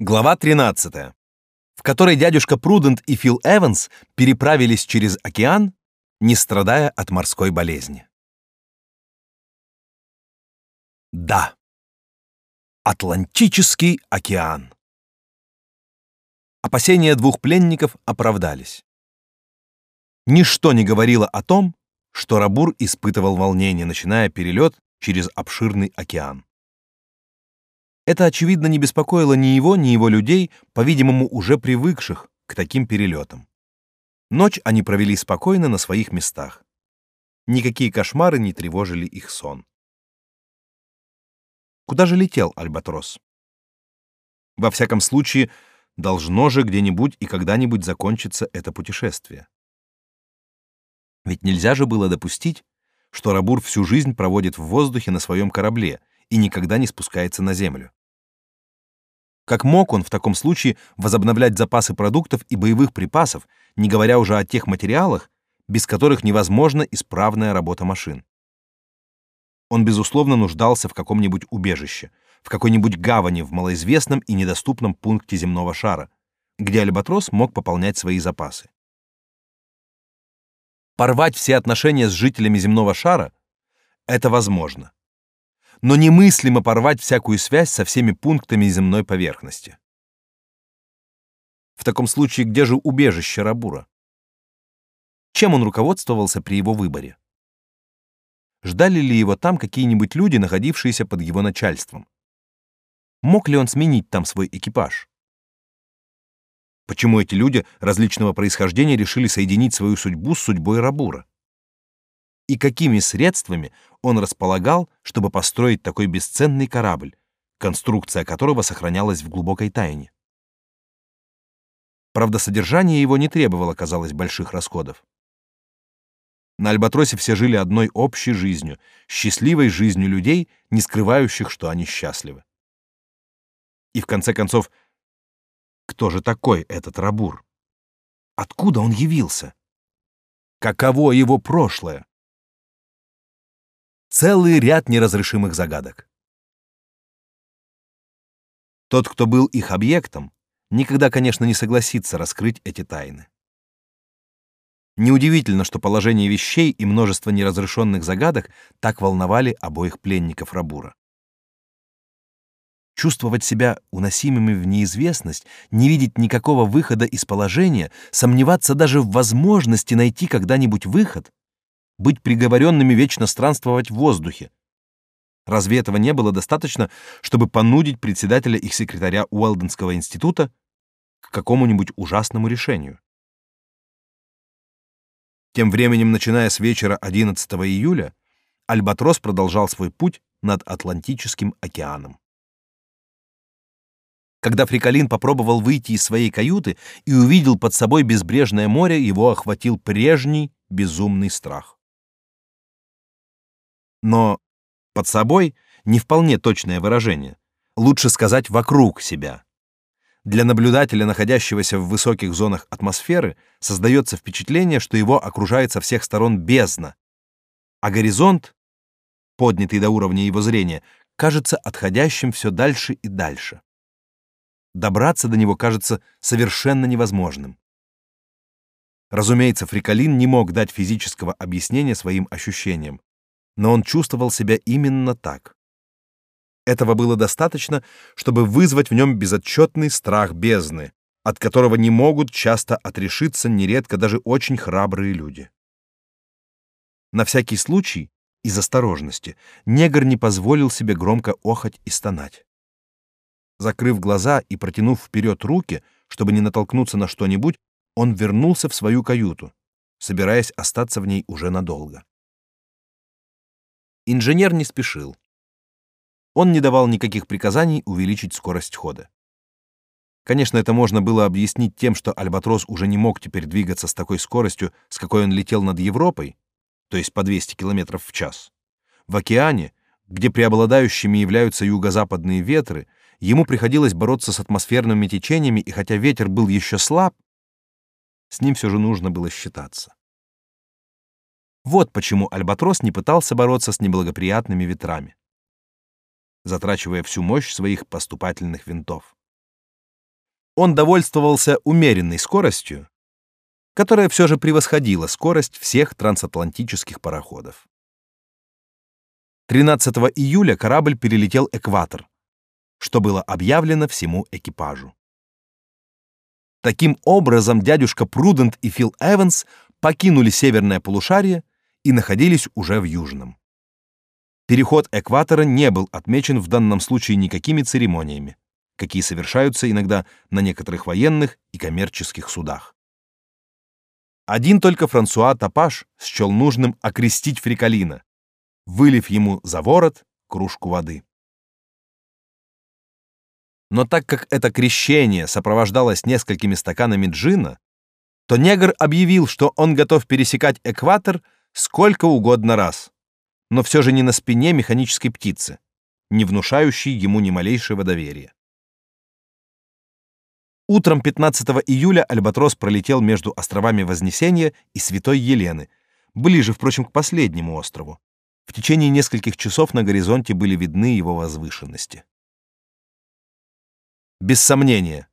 Глава 13, в которой дядюшка Прудент и Фил Эванс переправились через океан, не страдая от морской болезни. Да. Атлантический океан. Опасения двух пленников оправдались. Ничто не говорило о том, что Рабур испытывал волнение, начиная перелет через обширный океан. Это, очевидно, не беспокоило ни его, ни его людей, по-видимому, уже привыкших к таким перелетам. Ночь они провели спокойно на своих местах. Никакие кошмары не тревожили их сон. Куда же летел Альбатрос? Во всяком случае, должно же где-нибудь и когда-нибудь закончиться это путешествие. Ведь нельзя же было допустить, что Рабур всю жизнь проводит в воздухе на своем корабле и никогда не спускается на землю. Как мог он в таком случае возобновлять запасы продуктов и боевых припасов, не говоря уже о тех материалах, без которых невозможна исправная работа машин? Он безусловно нуждался в каком-нибудь убежище, в какой-нибудь гавани в малоизвестном и недоступном пункте земного шара, где альбатрос мог пополнять свои запасы. Порвать все отношения с жителями земного шара это возможно но немыслимо порвать всякую связь со всеми пунктами земной поверхности. В таком случае где же убежище Рабура? Чем он руководствовался при его выборе? Ждали ли его там какие-нибудь люди, находившиеся под его начальством? Мог ли он сменить там свой экипаж? Почему эти люди различного происхождения решили соединить свою судьбу с судьбой Рабура? И какими средствами он располагал, чтобы построить такой бесценный корабль, конструкция которого сохранялась в глубокой тайне. Правда, содержание его не требовало, казалось, больших расходов. На Альбатросе все жили одной общей жизнью, счастливой жизнью людей, не скрывающих, что они счастливы. И в конце концов, кто же такой этот Рабур? Откуда он явился? Каково его прошлое? Целый ряд неразрешимых загадок. Тот, кто был их объектом, никогда, конечно, не согласится раскрыть эти тайны. Неудивительно, что положение вещей и множество неразрешенных загадок так волновали обоих пленников Рабура. Чувствовать себя уносимыми в неизвестность, не видеть никакого выхода из положения, сомневаться даже в возможности найти когда-нибудь выход быть приговоренными вечно странствовать в воздухе. Разве этого не было достаточно, чтобы понудить председателя их секретаря Уэлденского института к какому-нибудь ужасному решению? Тем временем, начиная с вечера 11 июля, Альбатрос продолжал свой путь над Атлантическим океаном. Когда Фрикалин попробовал выйти из своей каюты и увидел под собой безбрежное море, его охватил прежний безумный страх. Но под собой не вполне точное выражение. Лучше сказать вокруг себя. Для наблюдателя, находящегося в высоких зонах атмосферы, создается впечатление, что его окружает со всех сторон бездна, а горизонт, поднятый до уровня его зрения, кажется отходящим все дальше и дальше. Добраться до него кажется совершенно невозможным. Разумеется, Фрикалин не мог дать физического объяснения своим ощущениям, но он чувствовал себя именно так. Этого было достаточно, чтобы вызвать в нем безотчетный страх бездны, от которого не могут часто отрешиться нередко даже очень храбрые люди. На всякий случай, из осторожности, негр не позволил себе громко охать и стонать. Закрыв глаза и протянув вперед руки, чтобы не натолкнуться на что-нибудь, он вернулся в свою каюту, собираясь остаться в ней уже надолго. Инженер не спешил. Он не давал никаких приказаний увеличить скорость хода. Конечно, это можно было объяснить тем, что Альбатрос уже не мог теперь двигаться с такой скоростью, с какой он летел над Европой, то есть по 200 км в час. В океане, где преобладающими являются юго-западные ветры, ему приходилось бороться с атмосферными течениями, и хотя ветер был еще слаб, с ним все же нужно было считаться. Вот почему альбатрос не пытался бороться с неблагоприятными ветрами, затрачивая всю мощь своих поступательных винтов. он довольствовался умеренной скоростью, которая все же превосходила скорость всех трансатлантических пароходов. 13 июля корабль перелетел экватор, что было объявлено всему экипажу. Таким образом, дядюшка Прудент и Фил Эванс покинули северное полушарие и находились уже в южном. Переход экватора не был отмечен в данном случае никакими церемониями, какие совершаются иногда на некоторых военных и коммерческих судах. Один только Франсуа Тапаш счел нужным окрестить Фрикалина, вылив ему за ворот кружку воды. Но так как это крещение сопровождалось несколькими стаканами джина, то негр объявил, что он готов пересекать экватор сколько угодно раз, но все же не на спине механической птицы, не внушающей ему ни малейшего доверия. Утром 15 июля Альбатрос пролетел между островами Вознесения и Святой Елены, ближе, впрочем, к последнему острову. В течение нескольких часов на горизонте были видны его возвышенности. Без сомнения,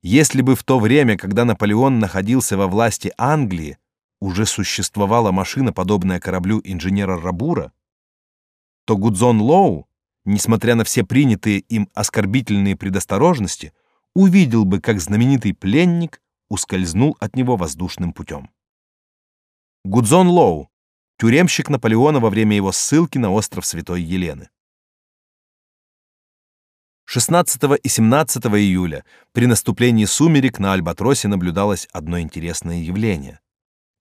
если бы в то время, когда Наполеон находился во власти Англии, уже существовала машина, подобная кораблю инженера Рабура, то Гудзон Лоу, несмотря на все принятые им оскорбительные предосторожности, увидел бы, как знаменитый пленник ускользнул от него воздушным путем. Гудзон Лоу, тюремщик Наполеона во время его ссылки на остров Святой Елены. 16 и 17 июля при наступлении сумерек на Альбатросе наблюдалось одно интересное явление,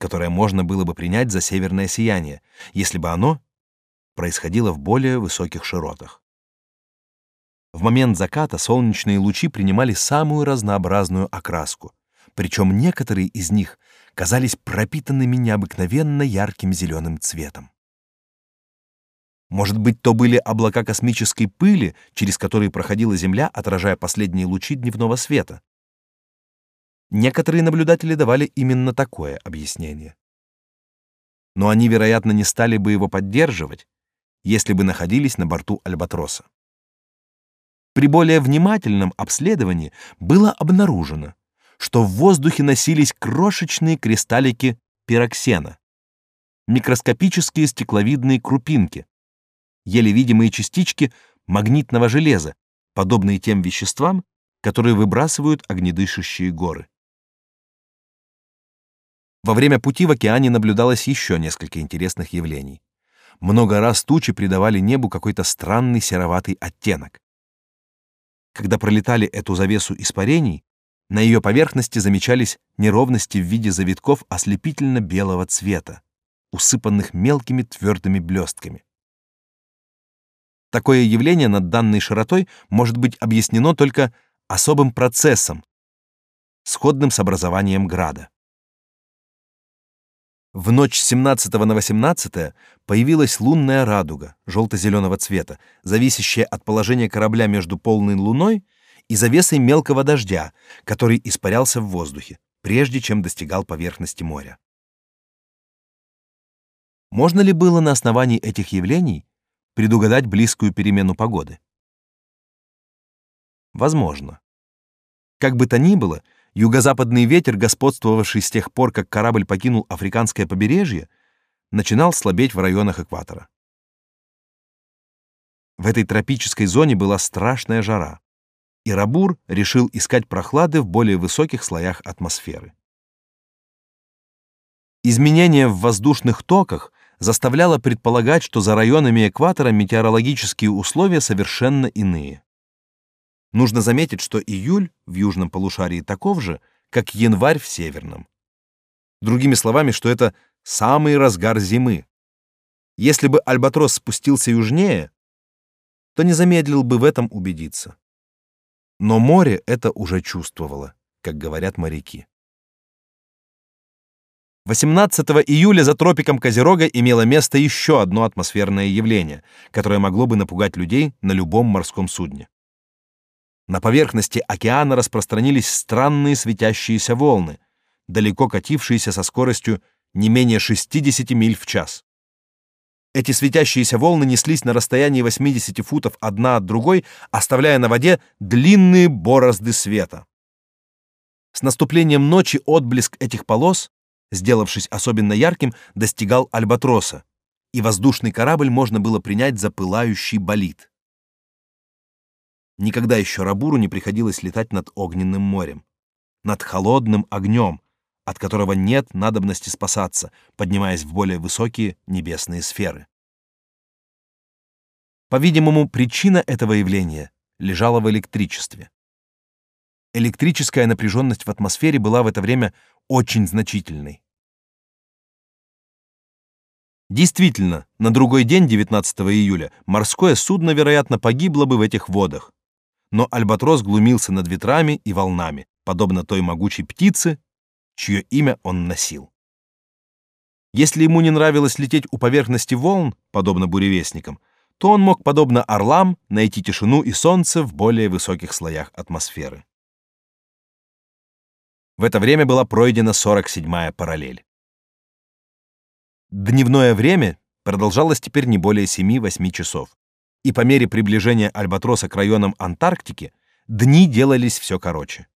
которое можно было бы принять за северное сияние, если бы оно происходило в более высоких широтах. В момент заката солнечные лучи принимали самую разнообразную окраску, причем некоторые из них казались пропитанными необыкновенно ярким зеленым цветом. Может быть, то были облака космической пыли, через которые проходила Земля, отражая последние лучи дневного света. Некоторые наблюдатели давали именно такое объяснение. Но они, вероятно, не стали бы его поддерживать, если бы находились на борту Альбатроса. При более внимательном обследовании было обнаружено, что в воздухе носились крошечные кристаллики пироксена, микроскопические стекловидные крупинки, еле видимые частички магнитного железа, подобные тем веществам, которые выбрасывают огнедышащие горы. Во время пути в океане наблюдалось еще несколько интересных явлений. Много раз тучи придавали небу какой-то странный сероватый оттенок. Когда пролетали эту завесу испарений, на ее поверхности замечались неровности в виде завитков ослепительно-белого цвета, усыпанных мелкими твердыми блестками. Такое явление над данной широтой может быть объяснено только особым процессом, сходным с образованием града. В ночь с 17 на 18 появилась лунная радуга желто-зеленого цвета, зависящая от положения корабля между полной луной и завесой мелкого дождя, который испарялся в воздухе, прежде чем достигал поверхности моря. Можно ли было на основании этих явлений предугадать близкую перемену погоды? Возможно. Как бы то ни было, Юго-западный ветер, господствовавший с тех пор, как корабль покинул африканское побережье, начинал слабеть в районах экватора. В этой тропической зоне была страшная жара, и Рабур решил искать прохлады в более высоких слоях атмосферы. Изменение в воздушных токах заставляло предполагать, что за районами экватора метеорологические условия совершенно иные. Нужно заметить, что июль в южном полушарии таков же, как январь в северном. Другими словами, что это самый разгар зимы. Если бы альбатрос спустился южнее, то не замедлил бы в этом убедиться. Но море это уже чувствовало, как говорят моряки. 18 июля за тропиком Козерога имело место еще одно атмосферное явление, которое могло бы напугать людей на любом морском судне. На поверхности океана распространились странные светящиеся волны, далеко катившиеся со скоростью не менее 60 миль в час. Эти светящиеся волны неслись на расстоянии 80 футов одна от другой, оставляя на воде длинные борозды света. С наступлением ночи отблеск этих полос, сделавшись особенно ярким, достигал альбатроса, и воздушный корабль можно было принять за пылающий болид. Никогда еще Рабуру не приходилось летать над огненным морем, над холодным огнем, от которого нет надобности спасаться, поднимаясь в более высокие небесные сферы. По-видимому, причина этого явления лежала в электричестве. Электрическая напряженность в атмосфере была в это время очень значительной. Действительно, на другой день, 19 июля, морское судно, вероятно, погибло бы в этих водах. Но альбатрос глумился над ветрами и волнами, подобно той могучей птице, чье имя он носил. Если ему не нравилось лететь у поверхности волн, подобно буревестникам, то он мог, подобно орлам, найти тишину и солнце в более высоких слоях атмосферы. В это время была пройдена 47-я параллель. Дневное время продолжалось теперь не более 7-8 часов, и по мере приближения Альбатроса к районам Антарктики дни делались все короче.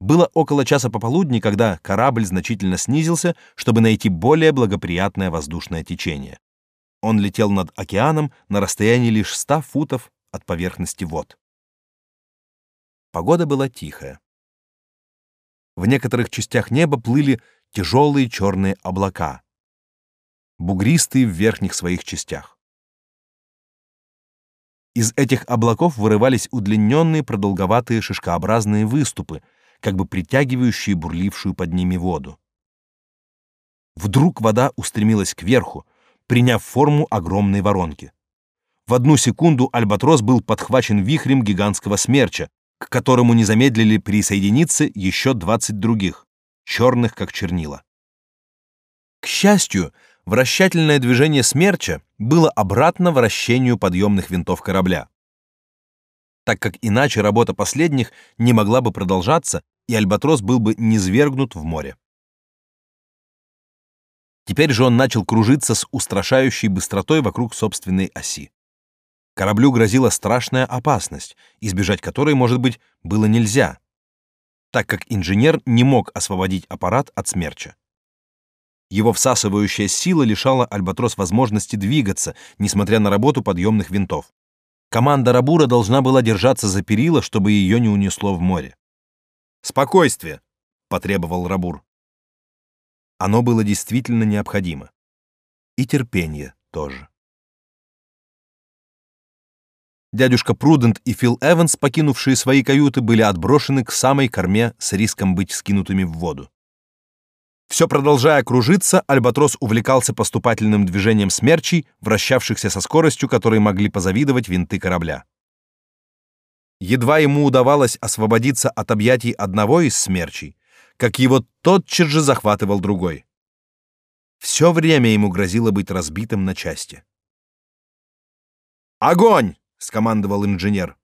Было около часа пополудни, когда корабль значительно снизился, чтобы найти более благоприятное воздушное течение. Он летел над океаном на расстоянии лишь 100 футов от поверхности вод. Погода была тихая. В некоторых частях неба плыли тяжелые черные облака, бугристые в верхних своих частях. Из этих облаков вырывались удлиненные продолговатые шишкообразные выступы, как бы притягивающие бурлившую под ними воду. Вдруг вода устремилась кверху, приняв форму огромной воронки. В одну секунду альбатрос был подхвачен вихрем гигантского смерча, к которому не замедлили присоединиться еще 20 других, черных как чернила. К счастью, вращательное движение смерча было обратно вращению подъемных винтов корабля, так как иначе работа последних не могла бы продолжаться, и альбатрос был бы низвергнут в море. Теперь же он начал кружиться с устрашающей быстротой вокруг собственной оси. Кораблю грозила страшная опасность, избежать которой, может быть, было нельзя, так как инженер не мог освободить аппарат от смерча. Его всасывающая сила лишала Альбатрос возможности двигаться, несмотря на работу подъемных винтов. Команда Рабура должна была держаться за перила, чтобы ее не унесло в море. «Спокойствие!» — потребовал Рабур. Оно было действительно необходимо. И терпение тоже. Дядюшка Прудент и Фил Эванс, покинувшие свои каюты, были отброшены к самой корме с риском быть скинутыми в воду. Все продолжая кружиться, альбатрос увлекался поступательным движением смерчей, вращавшихся со скоростью, которой могли позавидовать винты корабля. Едва ему удавалось освободиться от объятий одного из смерчей, как его тотчас же захватывал другой. Все время ему грозило быть разбитым на части. «Огонь!» — скомандовал инженер.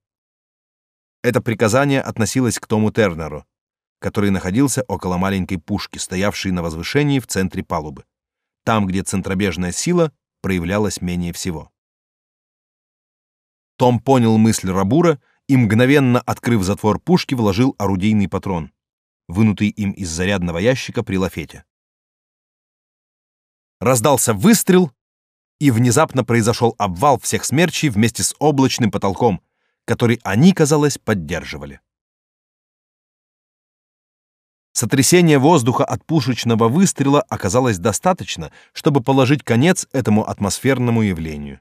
Это приказание относилось к Тому Тернеру, который находился около маленькой пушки, стоявшей на возвышении в центре палубы, там, где центробежная сила проявлялась менее всего. Том понял мысль Рабура и, мгновенно открыв затвор пушки, вложил орудийный патрон вынутый им из зарядного ящика при лафете. Раздался выстрел, и внезапно произошел обвал всех смерчей вместе с облачным потолком, который они, казалось, поддерживали. Сотрясение воздуха от пушечного выстрела оказалось достаточно, чтобы положить конец этому атмосферному явлению.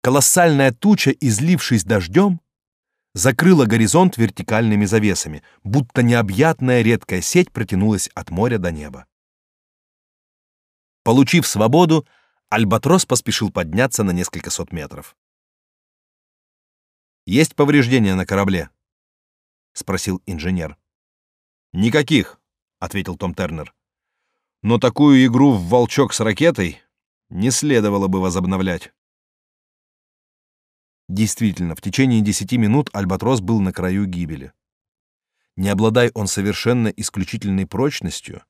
Колоссальная туча, излившись дождем, закрыла горизонт вертикальными завесами, будто необъятная редкая сеть протянулась от моря до неба. Получив свободу, альбатрос поспешил подняться на несколько сот метров. Есть повреждения на корабле? спросил инженер. Никаких, ответил Том Тернер. Но такую игру в волчок с ракетой не следовало бы возобновлять. Действительно, в течение десяти минут Альбатрос был на краю гибели. Не обладай он совершенно исключительной прочностью,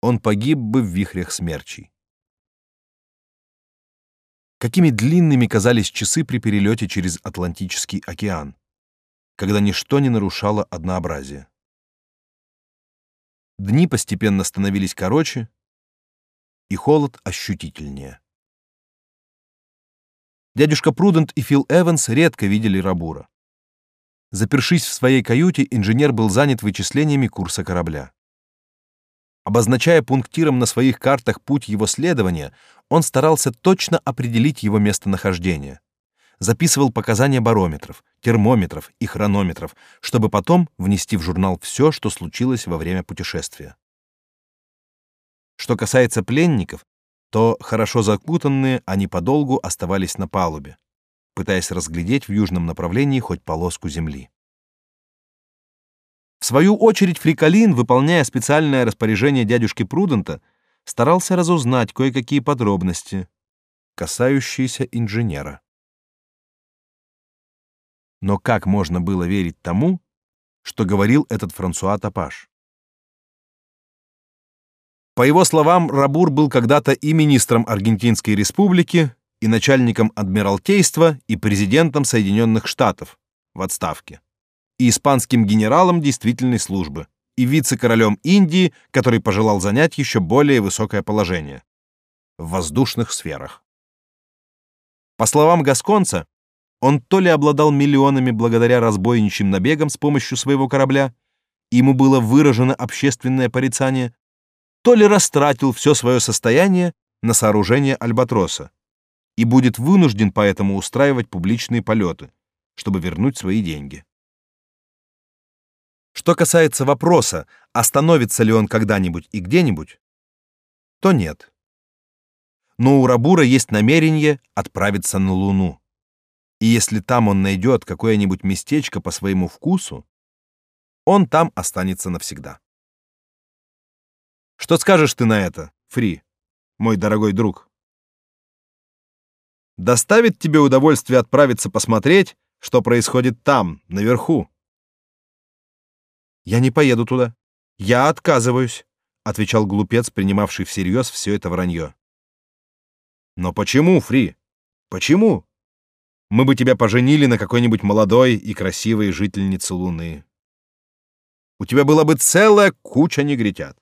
он погиб бы в вихрях смерчей. Какими длинными казались часы при перелете через Атлантический океан. когда ничто не нарушало однообразие. Дни постепенно становились короче, и холод ощутительнее. Дядюшка Прудент и Фил Эванс редко видели Рабура. Запершись в своей каюте, инженер был занят вычислениями курса корабля. Обозначая пунктиром на своих картах путь его следования, он старался точно определить его местонахождение. Записывал показания барометров, термометров и хронометров, чтобы потом внести в журнал все, что случилось во время путешествия. Что касается пленников, то хорошо закутанные они подолгу оставались на палубе, пытаясь разглядеть в южном направлении хоть полоску земли. В свою очередь Фрикалин, выполняя специальное распоряжение дядюшки Прудента, старался разузнать кое-какие подробности, касающиеся инженера. Но как можно было верить тому, что говорил этот Франсуа Тапаш? По его словам, Рабур был когда-то и министром Аргентинской республики, и начальником адмиралтейства, и президентом Соединенных Штатов в отставке, и испанским генералом действительной службы, и вице-королем Индии, который пожелал занять еще более высокое положение в воздушных сферах. По словам Гасконца, он то ли обладал миллионами благодаря разбойничьим набегам с помощью своего корабля, ему было выражено общественное порицание, то ли растратил все свое состояние на сооружение альбатроса и будет вынужден поэтому устраивать публичные полеты, чтобы вернуть свои деньги. Что касается вопроса, остановится ли он когда-нибудь и где-нибудь, то нет. Но у Рабура есть намерение отправиться на Луну. И если там он найдет какое-нибудь местечко по своему вкусу, он там останется навсегда. Что скажешь ты на это, Фри, мой дорогой друг? Доставит тебе удовольствие отправиться посмотреть, что происходит там, наверху? Я не поеду туда. Я отказываюсь, отвечал глупец, принимавший всерьез все это вранье. Но почему, Фри? Почему? Мы бы тебя поженили на какой-нибудь молодой и красивой жительнице Луны. У тебя была бы целая куча негритят.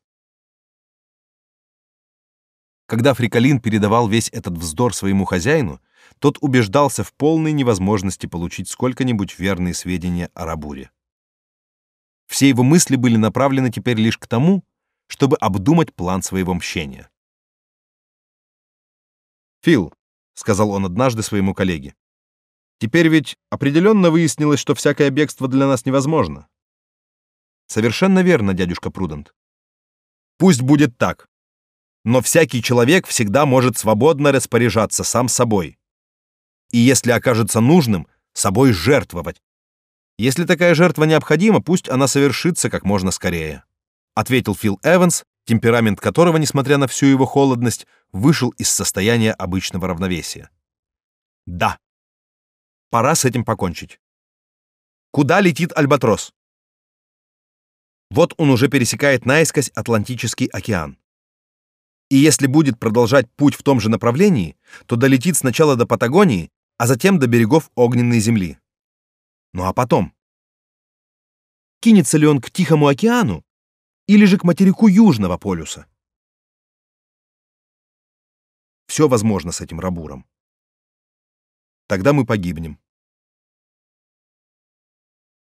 Когда Фрикалин передавал весь этот вздор своему хозяину, тот убеждался в полной невозможности получить сколько-нибудь верные сведения о Рабуре. Все его мысли были направлены теперь лишь к тому, чтобы обдумать план своего мщения. «Фил», — сказал он однажды своему коллеге, — «теперь ведь определенно выяснилось, что всякое бегство для нас невозможно». «Совершенно верно, дядюшка Прудент». «Пусть будет так но всякий человек всегда может свободно распоряжаться сам собой. И если окажется нужным, собой жертвовать. Если такая жертва необходима, пусть она совершится как можно скорее, ответил Фил Эванс, темперамент которого, несмотря на всю его холодность, вышел из состояния обычного равновесия. Да. Пора с этим покончить. Куда летит альбатрос? Вот он уже пересекает наискось Атлантический океан и если будет продолжать путь в том же направлении, то долетит сначала до Патагонии, а затем до берегов огненной земли. Ну а потом? Кинется ли он к Тихому океану или же к материку Южного полюса? Все возможно с этим Рабуром. Тогда мы погибнем.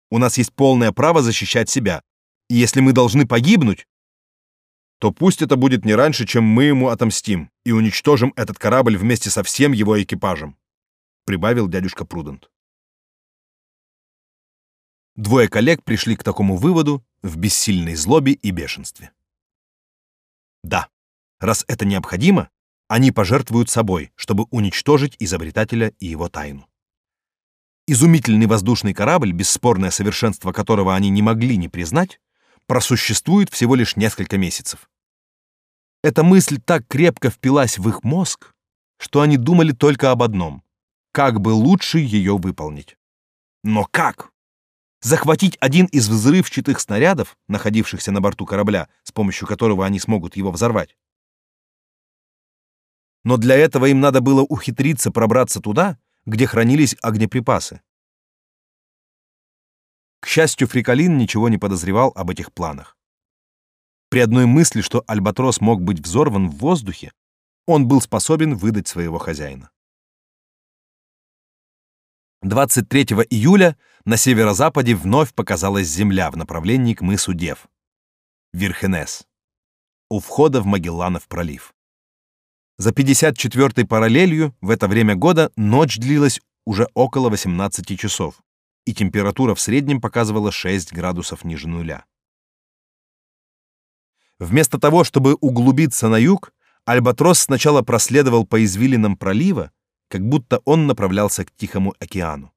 У нас есть полное право защищать себя. И если мы должны погибнуть, то пусть это будет не раньше, чем мы ему отомстим и уничтожим этот корабль вместе со всем его экипажем, прибавил дядюшка Прудент. Двое коллег пришли к такому выводу в бессильной злобе и бешенстве. Да, раз это необходимо, они пожертвуют собой, чтобы уничтожить изобретателя и его тайну. Изумительный воздушный корабль, бесспорное совершенство которого они не могли не признать, просуществует всего лишь несколько месяцев. Эта мысль так крепко впилась в их мозг, что они думали только об одном — как бы лучше ее выполнить. Но как? Захватить один из взрывчатых снарядов, находившихся на борту корабля, с помощью которого они смогут его взорвать? Но для этого им надо было ухитриться пробраться туда, где хранились огнеприпасы. счастью, Фрикалин ничего не подозревал об этих планах. При одной мысли, что Альбатрос мог быть взорван в воздухе, он был способен выдать своего хозяина. 23 июля на северо-западе вновь показалась земля в направлении к мысу Дев. Верхенес. У входа в Магелланов пролив. За 54-й параллелью в это время года ночь длилась уже около 18 часов, и температура в среднем показывала 6 градусов ниже нуля. Вместо того, чтобы углубиться на юг, Альбатрос сначала проследовал по извилинам пролива, как будто он направлялся к Тихому океану.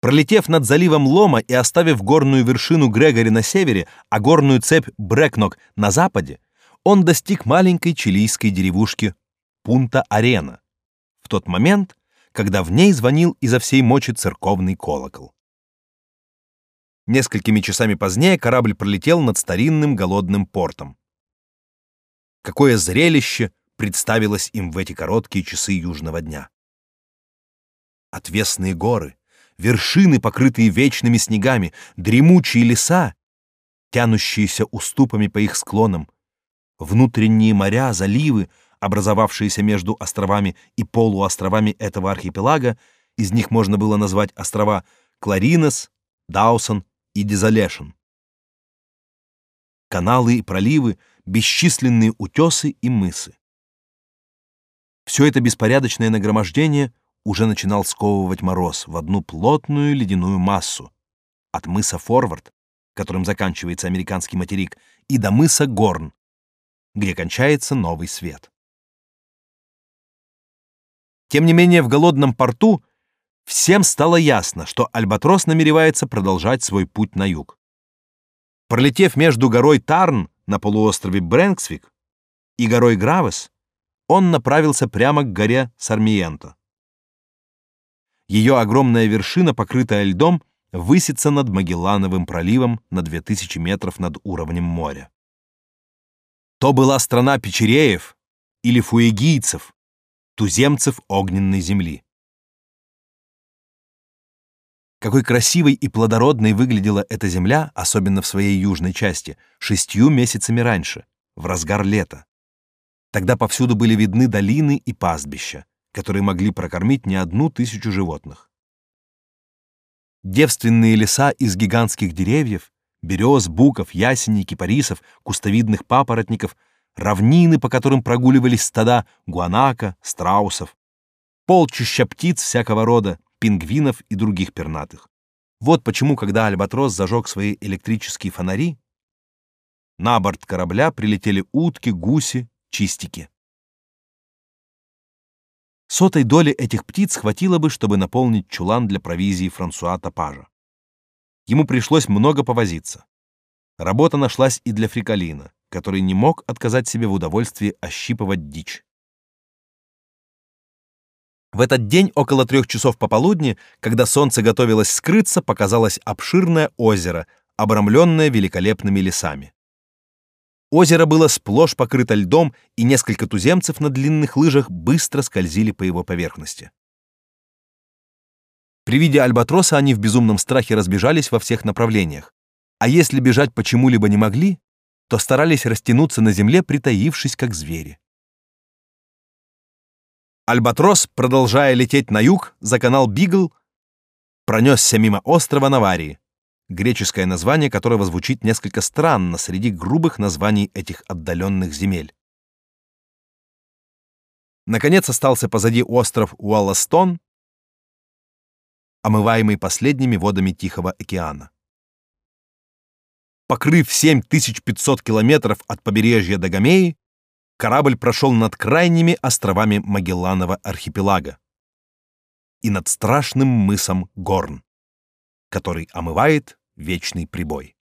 Пролетев над заливом Лома и оставив горную вершину Грегори на севере, а горную цепь Брекнок на западе, он достиг маленькой чилийской деревушки Пунта-Арена в тот момент, когда в ней звонил изо всей мочи церковный колокол. Несколькими часами позднее корабль пролетел над старинным голодным портом. Какое зрелище представилось им в эти короткие часы южного дня! Отвесные горы, вершины, покрытые вечными снегами, дремучие леса, тянущиеся уступами по их склонам, внутренние моря, заливы, образовавшиеся между островами и полуостровами этого архипелага, из них можно было назвать острова Кларинес, Даусон и Дизолешн. Каналы и проливы, бесчисленные утесы и мысы. Все это беспорядочное нагромождение уже начинал сковывать мороз в одну плотную ледяную массу от мыса Форвард, которым заканчивается американский материк, и до мыса Горн, где кончается новый свет. Тем не менее, в голодном порту всем стало ясно, что Альбатрос намеревается продолжать свой путь на юг. Пролетев между горой Тарн на полуострове Брэнксвик и горой Гравес, он направился прямо к горе Сармиенто. Ее огромная вершина, покрытая льдом, высится над Магеллановым проливом на 2000 метров над уровнем моря. То была страна печереев или фуэгийцев, туземцев огненной земли. Какой красивой и плодородной выглядела эта земля, особенно в своей южной части, шестью месяцами раньше, в разгар лета. Тогда повсюду были видны долины и пастбища, которые могли прокормить не одну тысячу животных. Девственные леса из гигантских деревьев, берез, буков, ясеней, кипарисов, кустовидных папоротников, равнины, по которым прогуливались стада гуанака, страусов, полчища птиц всякого рода, пингвинов и других пернатых. Вот почему, когда Альбатрос зажег свои электрические фонари, на борт корабля прилетели утки, гуси, чистики. Сотой доли этих птиц хватило бы, чтобы наполнить чулан для провизии Франсуа Топажа. Ему пришлось много повозиться. Работа нашлась и для Фрикалина, который не мог отказать себе в удовольствии ощипывать дичь. В этот день около трех часов пополудни, когда солнце готовилось скрыться, показалось обширное озеро, обрамленное великолепными лесами. Озеро было сплошь покрыто льдом, и несколько туземцев на длинных лыжах быстро скользили по его поверхности. При виде альбатроса они в безумном страхе разбежались во всех направлениях. А если бежать почему-либо не могли, то старались растянуться на земле, притаившись как звери. Альбатрос, продолжая лететь на юг за канал Бигл, пронесся мимо острова Наварии, греческое название которого звучит несколько странно среди грубых названий этих отдаленных земель. Наконец остался позади остров Уолластон, омываемый последними водами Тихого океана. Покрыв 7500 километров от побережья до Гамеи, корабль прошел над крайними островами Магелланова архипелага и над страшным мысом Горн, который омывает вечный прибой.